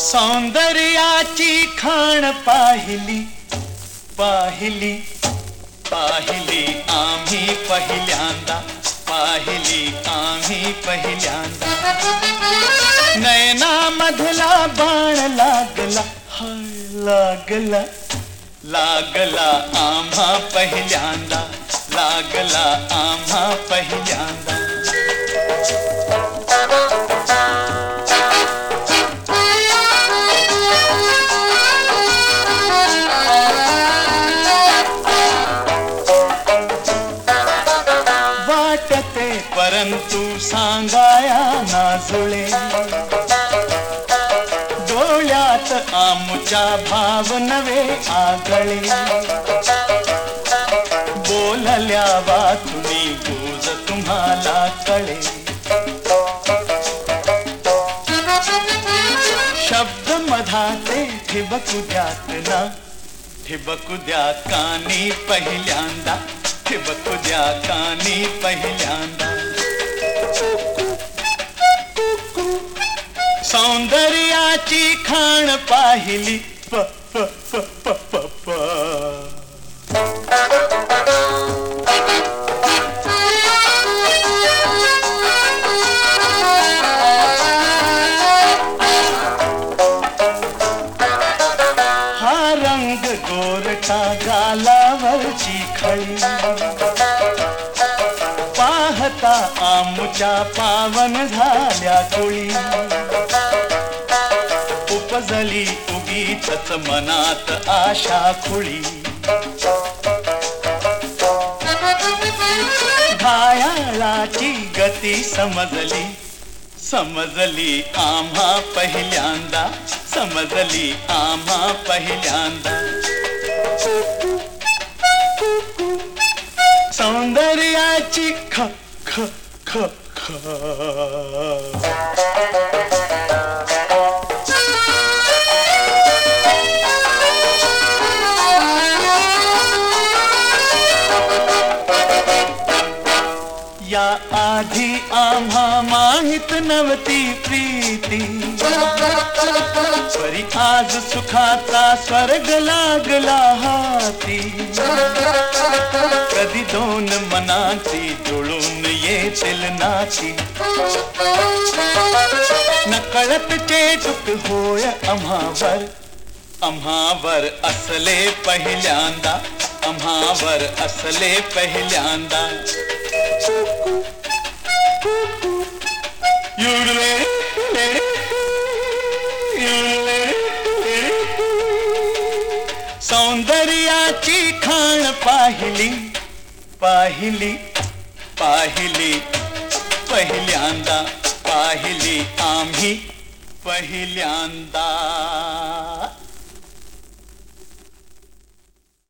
सौंदर्याची खाण पाहिली पाहिली पाहिली आम्ही पहिल्यांदा पाहिली आम्ही पहिल्यांदा. नयना मधला बाण लागला लागला लागला आम्हा पहिल्यांदा लागला आम्हा पहिल्यांदा. परंतु सांगाया नाजुळे डोळ्यात आमच्या भाव नवे आगळे. बोलल्या वाचुनी गुज तुम्हाला कळे. शब्द मधाते ठिबकू द्यात ना. ठिबकू द्या कानी पहिल्यांदा. ठिबकू द्या कानी पहिल्यांदा. सौंदर्याची खाण पाहिली. प प प प प प. हा रंग गोरटा गालावरची खळी. पाहता आमुच्या पावन झाल्या कुळी. उगीच मनात आशा खुळी. घायाळाची गती समजली समजली आम्हा पहिल्यांदा समजली आम्हा पहिल्यांदा. सौंदर्याची ख ख ख ख. या आधी आम्हा माहीत नव्हती प्रीती. परी आज सुखाचा स्वर्ग लागला हाती. कधी दोन मनाची जुळून येतील नाती. नकळत चेटुक होय आम्हावर. आम्हावर असले पहिल्यांदा. आम्हावर असले पहिल्यांदा युडले सौंदर्याची खाण पाहिली पाहिली पाहिली. पहिल्यांदा पाहिली आम्ही पहिल्यांदा